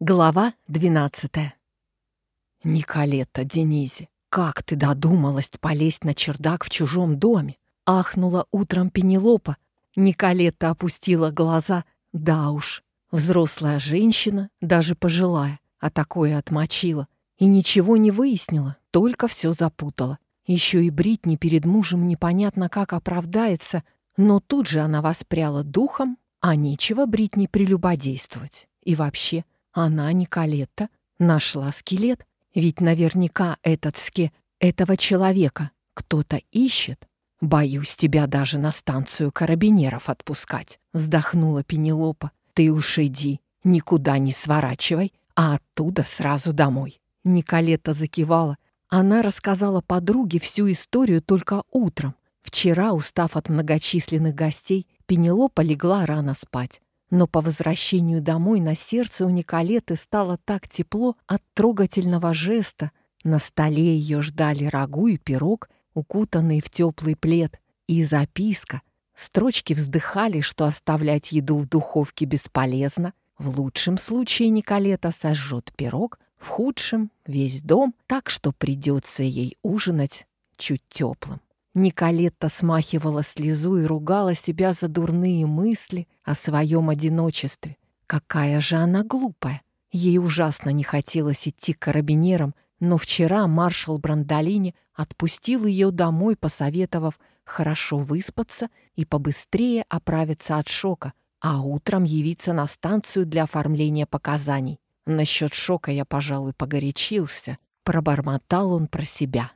Глава двенадцатая. «Николета, Денизи, как ты додумалась полезть на чердак в чужом доме?» Ахнула утром Пенелопа. Николета опустила глаза. Да уж, взрослая женщина, даже пожилая, а такое отмочила. И ничего не выяснила, только все запутала. Еще и Бритни перед мужем непонятно как оправдается, но тут же она воспряла духом, а нечего Бритни прелюбодействовать. И вообще, она, Николетта, нашла скелет, ведь наверняка этот ски этого человека кто-то ищет. Боюсь тебя даже на станцию карабинеров отпускать, вздохнула Пенелопа. Ты уж иди, никуда не сворачивай, а оттуда сразу домой. Николета закивала. Она рассказала подруге всю историю только утром. Вчера, устав от многочисленных гостей, Пенелопа легла рано спать. Но по возвращению домой на сердце у Николеты стало так тепло от трогательного жеста. На столе ее ждали рагу и пирог, укутанный в теплый плед, и записка. Строчки вздыхали, что оставлять еду в духовке бесполезно. В лучшем случае Николета сожжет пирог, в худшем — весь дом, так что придется ей ужинать чуть теплым. Николетта смахивала слезу и ругала себя за дурные мысли о своем одиночестве. Какая же она глупая! Ей ужасно не хотелось идти к карабинерам, но вчера маршал Брандолини отпустил ее домой, посоветовав хорошо выспаться и побыстрее оправиться от шока, а утром явиться на станцию для оформления показаний. Насчет шока я, пожалуй, погорячился. Пробормотал он про себя.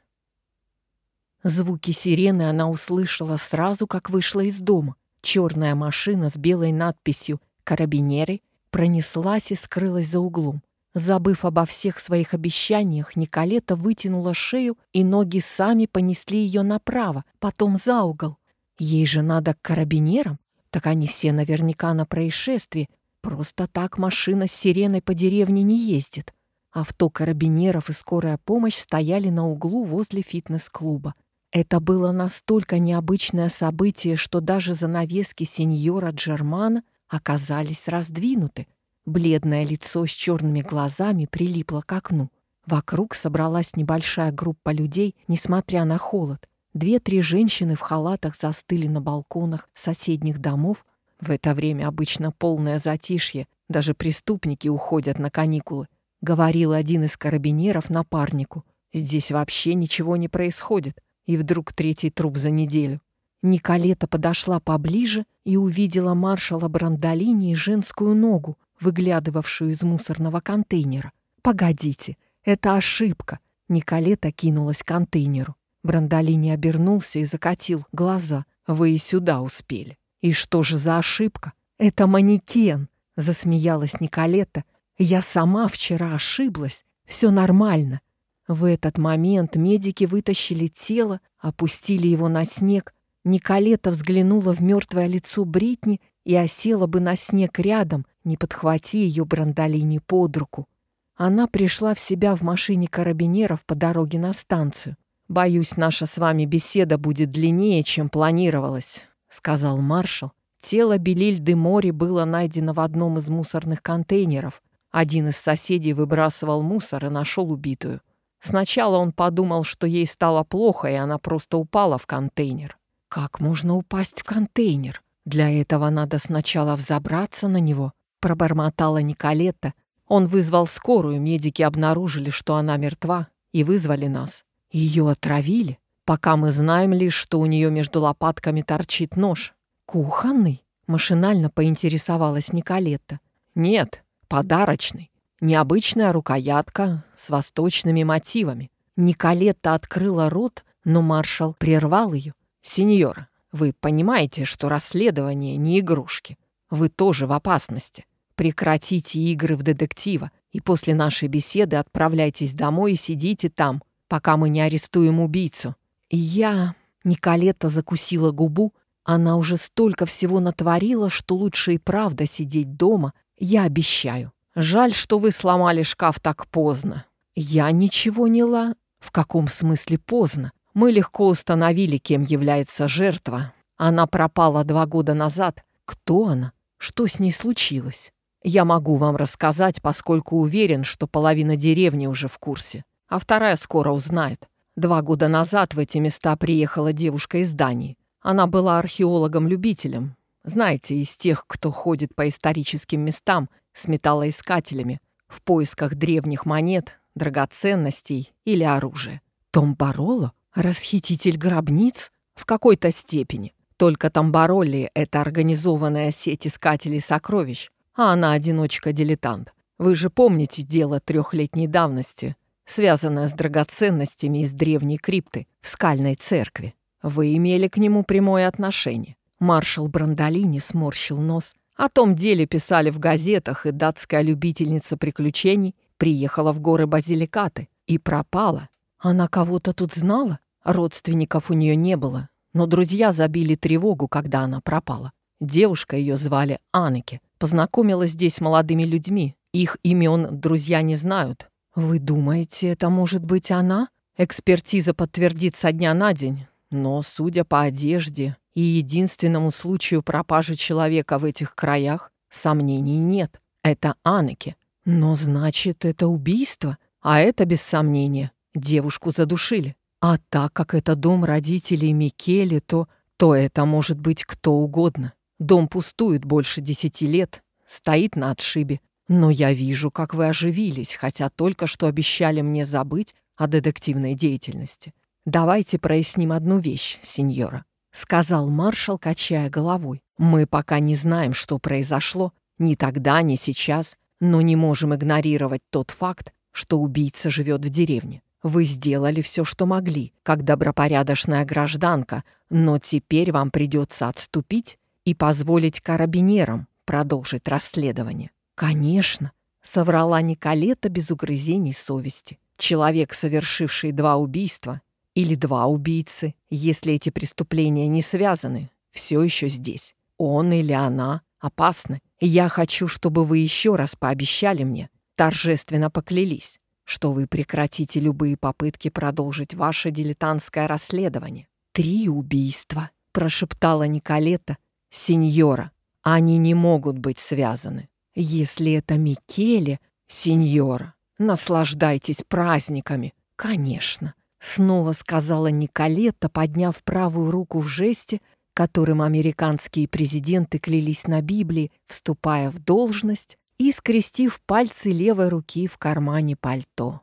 Звуки сирены она услышала сразу, как вышла из дома. Черная машина с белой надписью «Карабинеры» пронеслась и скрылась за углом. Забыв обо всех своих обещаниях, Николета вытянула шею, и ноги сами понесли ее направо, потом за угол. Ей же надо к карабинерам, так они все наверняка на происшествии. Просто так машина с сиреной по деревне не ездит. Авто карабинеров и скорая помощь стояли на углу возле фитнес-клуба. Это было настолько необычное событие, что даже занавески сеньора Джермана оказались раздвинуты. Бледное лицо с черными глазами прилипло к окну. Вокруг собралась небольшая группа людей, несмотря на холод. Две-три женщины в халатах застыли на балконах соседних домов. В это время обычно полное затишье, даже преступники уходят на каникулы. Говорил один из карабинеров напарнику. Здесь вообще ничего не происходит. И вдруг третий труп за неделю. Николета подошла поближе и увидела маршала Брандолини и женскую ногу, выглядывавшую из мусорного контейнера. «Погодите, это ошибка!» Николета кинулась к контейнеру. Брандолини обернулся и закатил глаза. «Вы и сюда успели. И что же за ошибка? Это манекен!» Засмеялась Николета. «Я сама вчера ошиблась. Все нормально. В этот момент медики вытащили тело, опустили его на снег. Николета взглянула в мертвое лицо Бритни и осела бы на снег рядом, не подхвати ее Брандолини под руку. Она пришла в себя в машине карабинеров по дороге на станцию. «Боюсь, наша с вами беседа будет длиннее, чем планировалось», — сказал маршал. Тело Белиль де Мори было найдено в одном из мусорных контейнеров. Один из соседей выбрасывал мусор и нашел убитую. Сначала он подумал, что ей стало плохо, и она просто упала в контейнер. Как можно упасть в контейнер? Для этого надо сначала взобраться на него, пробормотала Николетта. Он вызвал скорую, медики обнаружили, что она мертва, и вызвали нас. Ее отравили, пока мы знаем лишь, что у нее между лопатками торчит нож. Кухонный? Машинально поинтересовалась Николетта. Нет, подарочный. Необычная рукоятка с восточными мотивами. Николетта открыла рот, но маршал прервал ее. «Сеньор, вы понимаете, что расследование не игрушки. Вы тоже в опасности. Прекратите игры в детектива и после нашей беседы отправляйтесь домой и сидите там, пока мы не арестуем убийцу». Я... Николетта закусила губу. Она уже столько всего натворила, что лучше и правда сидеть дома. Я обещаю. Жаль, что вы сломали шкаф так поздно. Я ничего не ла... В каком смысле поздно? Мы легко установили, кем является жертва. Она пропала два года назад. Кто она? Что с ней случилось? Я могу вам рассказать, поскольку уверен, что половина деревни уже в курсе, а вторая скоро узнает. Два года назад в эти места приехала девушка из Дании. Она была археологом-любителем. Знаете, из тех, кто ходит по историческим местам с металлоискателями в поисках древних монет, драгоценностей или оружия. Том Бароло — расхититель гробниц в какой-то степени. Только Тамбароли — это организованная сеть искателей сокровищ, а она одиночка-дилетант. Вы же помните дело трехлетней давности, связанное с драгоценностями из древней крипты в скальной церкви. Вы имели к нему прямое отношение. Маршал Брандолини сморщил нос. О том деле писали в газетах, и датская любительница приключений приехала в горы Базиликаты и пропала. Она кого-то тут знала? Родственников у нее не было, но друзья забили тревогу, когда она пропала. Девушка ее звали Анеке. Познакомилась здесь молодыми людьми. Их имен друзья не знают. Вы думаете, это может быть она? Экспертиза подтвердит со дня на день. Но, судя по одежде и единственному случаю пропажи человека в этих краях, сомнений нет. Это Анеке. Но значит, это убийство? А это, без сомнения, девушку задушили. А так как это дом родителей Микеле, то, то это может быть кто угодно. Дом пустует больше десяти лет, стоит на отшибе. Но я вижу, как вы оживились, хотя только что обещали мне забыть о детективной деятельности. Давайте проясним одну вещь, сеньора», — сказал маршал, качая головой. «Мы пока не знаем, что произошло, ни тогда, ни сейчас, но не можем игнорировать тот факт, что убийца живет в деревне. Вы сделали все, что могли, как добропорядочная гражданка, но теперь вам придется отступить и позволить карабинерам продолжить расследование. Конечно, соврала Николета без угрызений совести. Человек, совершивший два убийства, или два убийцы, если эти преступления не связаны, все еще здесь. Он или она опасны. Я хочу, чтобы вы еще раз пообещали мне, торжественно поклялись, что вы прекратите любые попытки продолжить ваше дилетантское расследование. Три убийства, прошептала Николета, сеньора, они не могут быть связаны. Если это Микеле, сеньора, наслаждайтесь праздниками. Конечно, снова сказала Николета, подняв правую руку в жесте, которым американские президенты клялись на Библии, вступая в должность и скрестив пальцы левой руки в кармане пальто.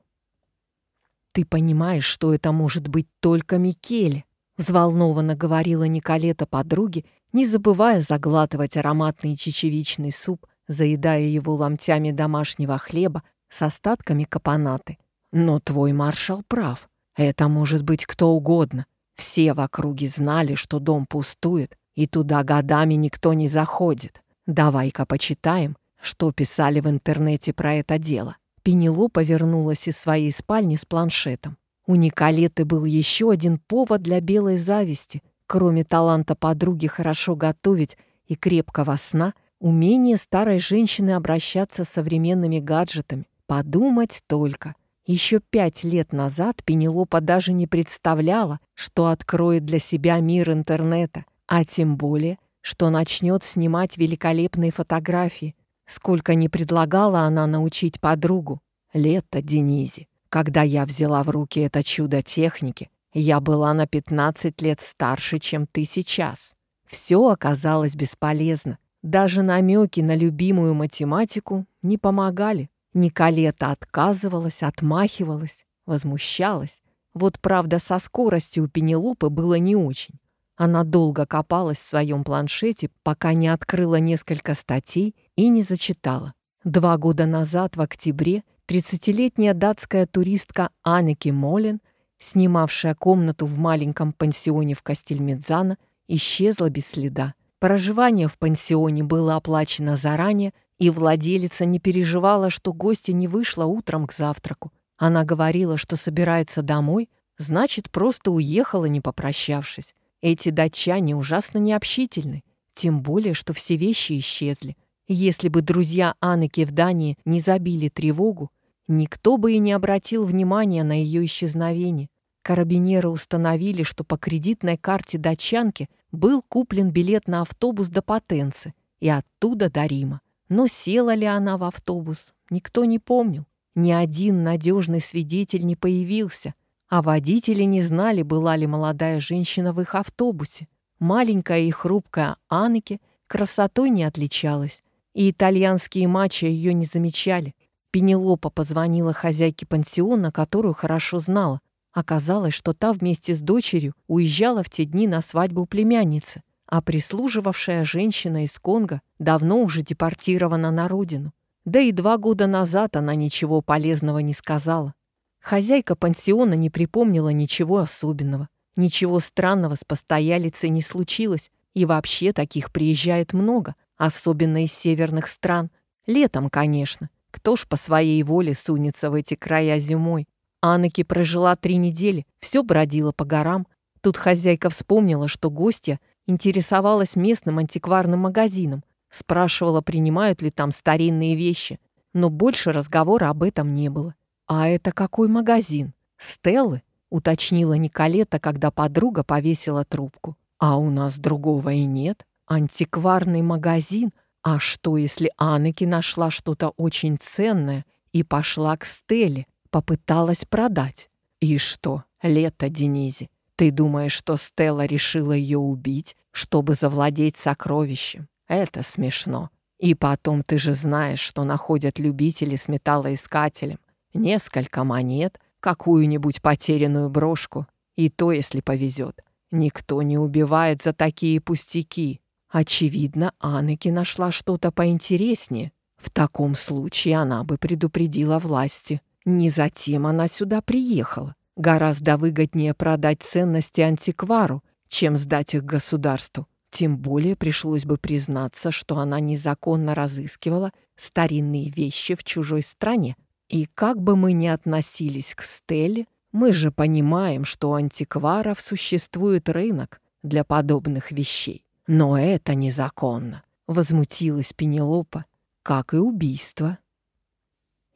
«Ты понимаешь, что это может быть только Микеле?» взволнованно говорила Николета подруге, не забывая заглатывать ароматный чечевичный суп, заедая его ломтями домашнего хлеба с остатками капонаты. Но твой маршал прав. Это может быть кто угодно. Все в округе знали, что дом пустует, и туда годами никто не заходит. Давай-ка почитаем, что писали в интернете про это дело. Пенело повернулась из своей спальни с планшетом. У Николеты был еще один повод для белой зависти. Кроме таланта подруги хорошо готовить и крепкого сна, умение старой женщины обращаться с современными гаджетами. Подумать только. Еще пять лет назад Пенелопа даже не представляла, что откроет для себя мир интернета, а тем более, что начнет снимать великолепные фотографии. Сколько не предлагала она научить подругу. Лето Денизе. Когда я взяла в руки это чудо техники, я была на 15 лет старше, чем ты сейчас. Все оказалось бесполезно. Даже намеки на любимую математику не помогали. Николета отказывалась, отмахивалась, возмущалась. Вот правда, со скоростью у Пенелопы было не очень. Она долго копалась в своем планшете, пока не открыла несколько статей и не зачитала. Два года назад, в октябре, 30-летняя датская туристка Анеки Молин, снимавшая комнату в маленьком пансионе в Кастельмедзана, исчезла без следа. Проживание в пансионе было оплачено заранее, и владелица не переживала, что гостья не вышла утром к завтраку. Она говорила, что собирается домой, значит, просто уехала, не попрощавшись. Эти датчане ужасно необщительны, тем более, что все вещи исчезли. Если бы друзья Аннеки в Дании не забили тревогу, Никто бы и не обратил внимания на ее исчезновение. Карабинеры установили, что по кредитной карте датчанки был куплен билет на автобус до Потенцы и оттуда до Рима. Но села ли она в автобус, никто не помнил. Ни один надежный свидетель не появился, а водители не знали, была ли молодая женщина в их автобусе. Маленькая и хрупкая Аннеке красотой не отличалась, и итальянские матчи ее не замечали. Пенелопа позвонила хозяйке пансиона, которую хорошо знала. Оказалось, что та вместе с дочерью уезжала в те дни на свадьбу племянницы, а прислуживавшая женщина из Конго давно уже депортирована на родину. Да и два года назад она ничего полезного не сказала. Хозяйка пансиона не припомнила ничего особенного. Ничего странного с постоялицей не случилось, и вообще таких приезжает много, особенно из северных стран. Летом, конечно. Кто ж по своей воле сунется в эти края зимой? Аннеки прожила три недели, все бродила по горам. Тут хозяйка вспомнила, что гостья интересовалась местным антикварным магазином, спрашивала, принимают ли там старинные вещи. Но больше разговора об этом не было. «А это какой магазин? Стеллы?» — уточнила Николета, когда подруга повесила трубку. «А у нас другого и нет. Антикварный магазин. А что, если Аннеки нашла что-то очень ценное и пошла к Стелле, попыталась продать? И что, лето, Денизи, ты думаешь, что Стелла решила ее убить, чтобы завладеть сокровищем? Это смешно. И потом ты же знаешь, что находят любители с металлоискателем. Несколько монет, какую-нибудь потерянную брошку. И то, если повезет. Никто не убивает за такие пустяки. Очевидно, Анеки нашла что-то поинтереснее. В таком случае она бы предупредила власти. Не затем она сюда приехала. Гораздо выгоднее продать ценности антиквару, чем сдать их государству. Тем более пришлось бы признаться, что она незаконно разыскивала старинные вещи в чужой стране. И как бы мы ни относились к Стелле, мы же понимаем, что у антикваров существует рынок для подобных вещей. Но это незаконно, возмутилась Пенелопа, как и убийство.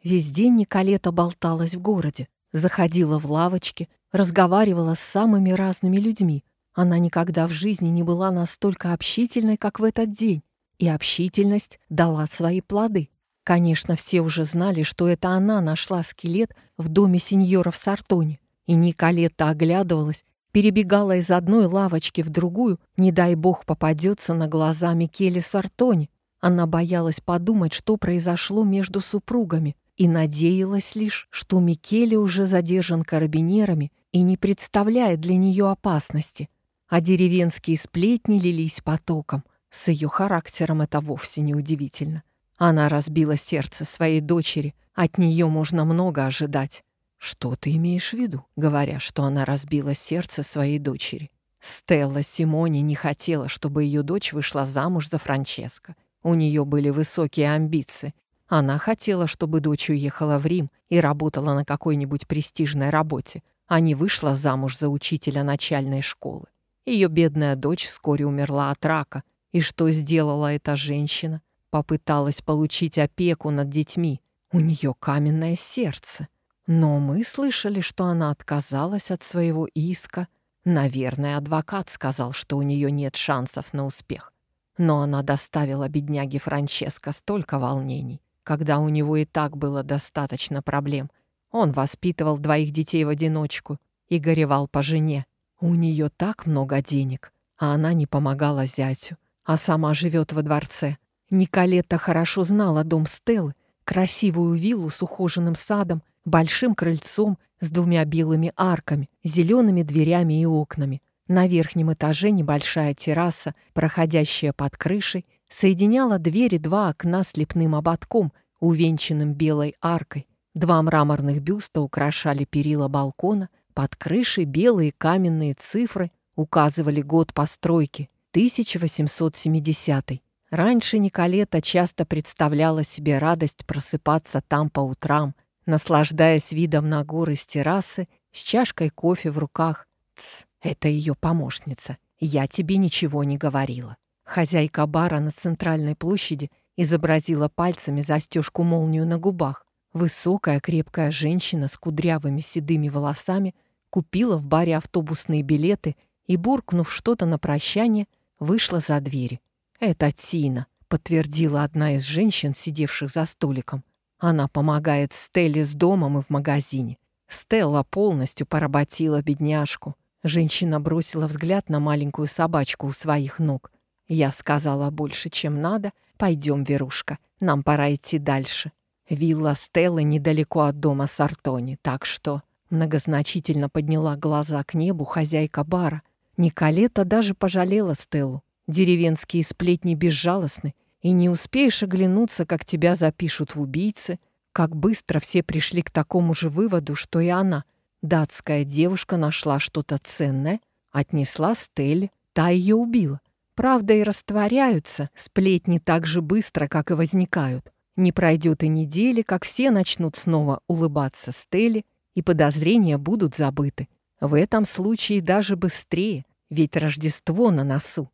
Весь день Николета болталась в городе, заходила в лавочки, разговаривала с самыми разными людьми. Она никогда в жизни не была настолько общительной, как в этот день, и общительность дала свои плоды. Конечно, все уже знали, что это она нашла скелет в доме сеньора в Сартоне, и Николета оглядывалась перебегала из одной лавочки в другую, не дай бог попадется на глаза Микеле Сартони. Она боялась подумать, что произошло между супругами, и надеялась лишь, что Микеле уже задержан карабинерами и не представляет для нее опасности. А деревенские сплетни лились потоком. С ее характером это вовсе не удивительно. Она разбила сердце своей дочери, от нее можно много ожидать. Что ты имеешь в виду, говоря, что она разбила сердце своей дочери? Стелла Симони не хотела, чтобы ее дочь вышла замуж за Франческо. У нее были высокие амбиции. Она хотела, чтобы дочь уехала в Рим и работала на какой-нибудь престижной работе, а не вышла замуж за учителя начальной школы. Ее бедная дочь вскоре умерла от рака. И что сделала эта женщина? Попыталась получить опеку над детьми. У нее каменное сердце. Но мы слышали, что она отказалась от своего иска. Наверное, адвокат сказал, что у нее нет шансов на успех. Но она доставила бедняге Франческо столько волнений, когда у него и так было достаточно проблем. Он воспитывал двоих детей в одиночку и горевал по жене. У нее так много денег, а она не помогала зятю, а сама живет во дворце. Николетта хорошо знала дом Стеллы, красивую виллу с ухоженным садом большим крыльцом с двумя белыми арками, зелеными дверями и окнами. На верхнем этаже небольшая терраса, проходящая под крышей, соединяла двери два окна с лепным ободком, увенчанным белой аркой. Два мраморных бюста украшали перила балкона, под крышей белые каменные цифры указывали год постройки — 1870 Раньше Николета часто представляла себе радость просыпаться там по утрам, наслаждаясь видом на горы с террасы, с чашкой кофе в руках. Тсс, это ее помощница. Я тебе ничего не говорила. Хозяйка бара на центральной площади изобразила пальцами застежку-молнию на губах. Высокая, крепкая женщина с кудрявыми седыми волосами купила в баре автобусные билеты и, буркнув что-то на прощание, вышла за двери. «Это Тина», подтвердила одна из женщин, сидевших за столиком. Она помогает Стелле с домом и в магазине. Стелла полностью поработила бедняжку. Женщина бросила взгляд на маленькую собачку у своих ног. Я сказала больше, чем надо. Пойдем, Верушка, нам пора идти дальше. Вилла Стеллы недалеко от дома Сартони, так что... Многозначительно подняла глаза к небу хозяйка бара. Николета даже пожалела Стеллу. Деревенские сплетни безжалостны, и не успеешь оглянуться, как тебя запишут в убийцы, как быстро все пришли к такому же выводу, что и она. Датская девушка нашла что-то ценное, отнесла Стелле, та ее убила. Правда, и растворяются сплетни так же быстро, как и возникают. Не пройдет и недели, как все начнут снова улыбаться Стелле, и подозрения будут забыты. В этом случае даже быстрее, ведь Рождество на носу.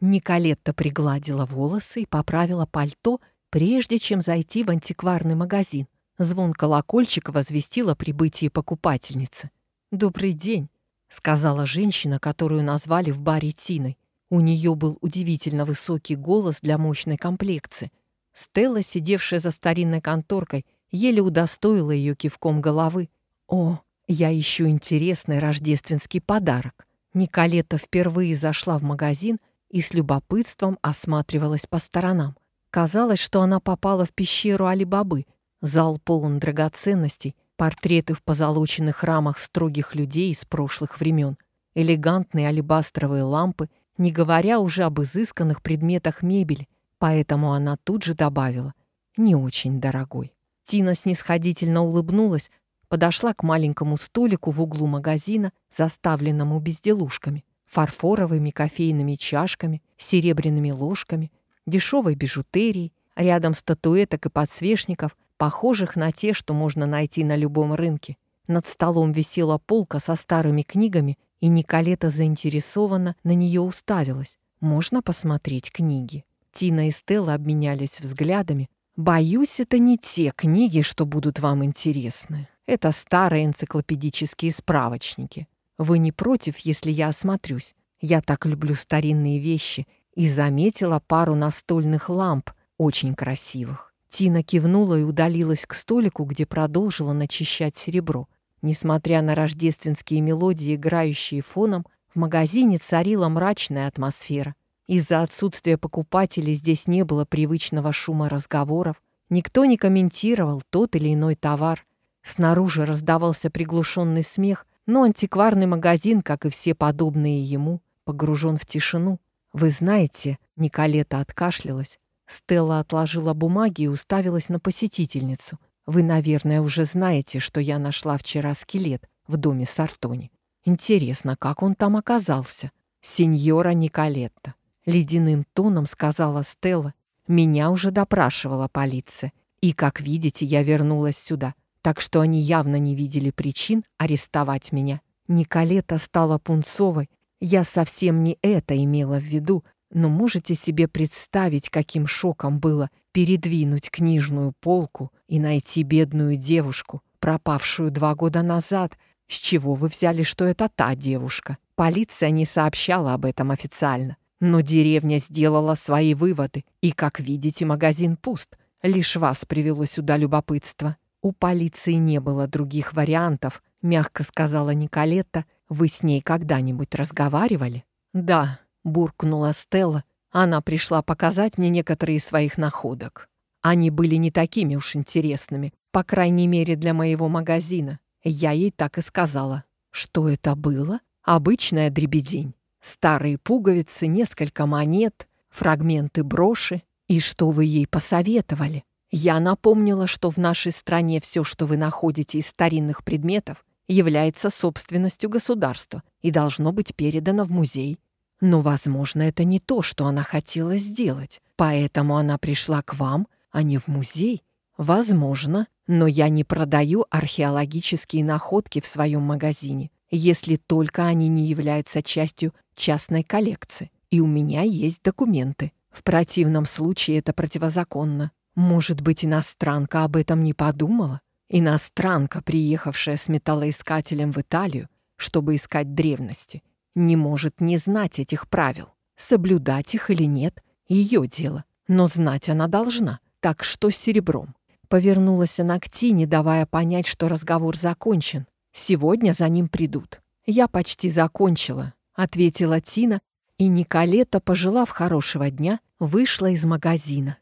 Николетта пригладила волосы и поправила пальто, прежде чем зайти в антикварный магазин. Звон колокольчика возвестил о прибытии покупательницы. «Добрый день», — сказала женщина, которую назвали в баре Тиной. У нее был удивительно высокий голос для мощной комплекции. Стелла, сидевшая за старинной конторкой, еле удостоила ее кивком головы. «О, я ищу интересный рождественский подарок». Николета впервые зашла в магазин — и с любопытством осматривалась по сторонам. Казалось, что она попала в пещеру Али-Бабы. Зал полон драгоценностей, портреты в позолоченных рамах строгих людей из прошлых времен, элегантные алебастровые лампы, не говоря уже об изысканных предметах мебели, поэтому она тут же добавила «не очень дорогой». Тина снисходительно улыбнулась, подошла к маленькому столику в углу магазина, заставленному безделушками фарфоровыми кофейными чашками, серебряными ложками, дешевой бижутерией, рядом статуэток и подсвечников, похожих на те, что можно найти на любом рынке. Над столом висела полка со старыми книгами, и Николета заинтересованно на нее уставилась. «Можно посмотреть книги?» Тина и Стелла обменялись взглядами. «Боюсь, это не те книги, что будут вам интересны. Это старые энциклопедические справочники. Вы не против, если я осмотрюсь? Я так люблю старинные вещи и заметила пару настольных ламп, очень красивых. Тина кивнула и удалилась к столику, где продолжила начищать серебро. Несмотря на рождественские мелодии, играющие фоном, в магазине царила мрачная атмосфера. Из-за отсутствия покупателей здесь не было привычного шума разговоров, никто не комментировал тот или иной товар. Снаружи раздавался приглушенный смех, но антикварный магазин, как и все подобные ему, погружен в тишину. Вы знаете, Николета откашлялась. Стелла отложила бумаги и уставилась на посетительницу. Вы, наверное, уже знаете, что я нашла вчера скелет в доме Сартони. Интересно, как он там оказался? Сеньора Николетта. Ледяным тоном сказала Стелла. Меня уже допрашивала полиция. И, как видите, я вернулась сюда так что они явно не видели причин арестовать меня. Николета стала пунцовой. Я совсем не это имела в виду, но можете себе представить, каким шоком было передвинуть книжную полку и найти бедную девушку, пропавшую два года назад. С чего вы взяли, что это та девушка? Полиция не сообщала об этом официально. Но деревня сделала свои выводы, и, как видите, магазин пуст. Лишь вас привело сюда любопытство. «У полиции не было других вариантов», — мягко сказала Николетта. «Вы с ней когда-нибудь разговаривали?» «Да», — буркнула Стелла. «Она пришла показать мне некоторые из своих находок. Они были не такими уж интересными, по крайней мере, для моего магазина. Я ей так и сказала. Что это было? Обычная дребедень. Старые пуговицы, несколько монет, фрагменты броши. И что вы ей посоветовали?» Я напомнила, что в нашей стране все, что вы находите из старинных предметов, является собственностью государства и должно быть передано в музей. Но, возможно, это не то, что она хотела сделать. Поэтому она пришла к вам, а не в музей. Возможно, но я не продаю археологические находки в своем магазине, если только они не являются частью частной коллекции. И у меня есть документы. В противном случае это противозаконно. Может быть, иностранка об этом не подумала? Иностранка, приехавшая с металлоискателем в Италию, чтобы искать древности, не может не знать этих правил. Соблюдать их или нет, Ее дело. Но знать она должна. Так что с серебром? Повернулась она к Тине, давая понять, что разговор закончен. Сегодня за ним придут. «Я почти закончила», — ответила Тина, и Николета, пожелав хорошего дня, вышла из магазина.